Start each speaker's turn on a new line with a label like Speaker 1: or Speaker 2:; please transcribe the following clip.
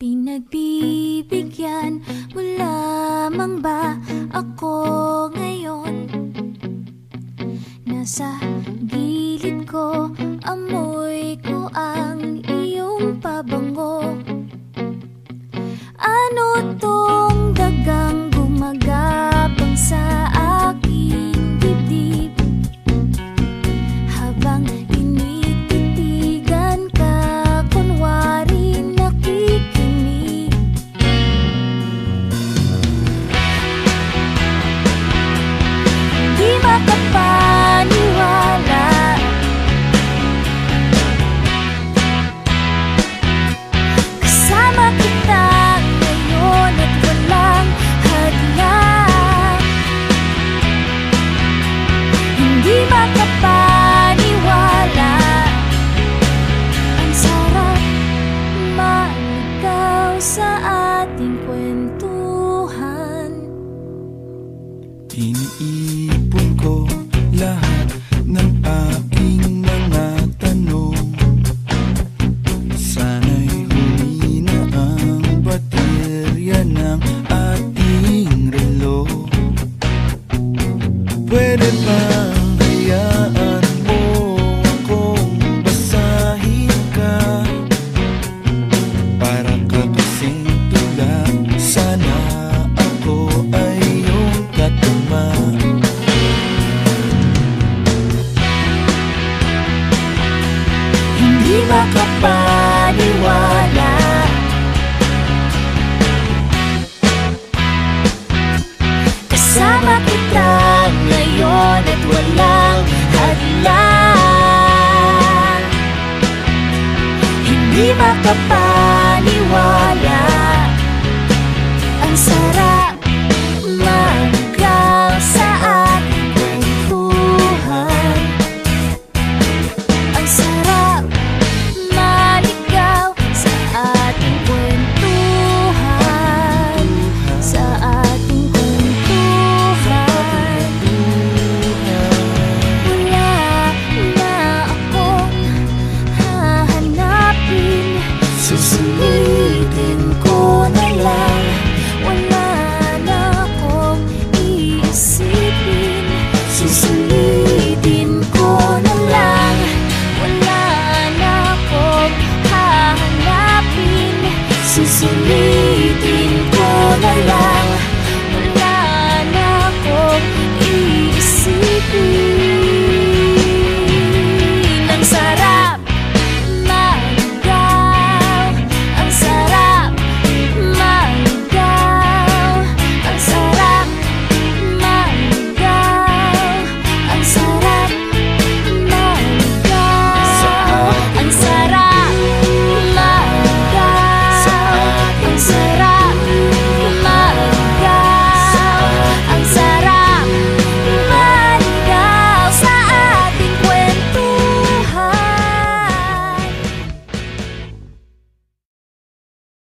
Speaker 1: Pinagbibigyan mo lamang ba ako ngayon? Nasa gilid ko, amoy ko ang iyong pabaw sa ating kwentuhan.
Speaker 2: Tiniipon ko lahat ng
Speaker 1: apat makapaniwala. Kasama kita ngayon at walang hadlang Hindi makapaniwala. susulitin ko na lang